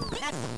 That's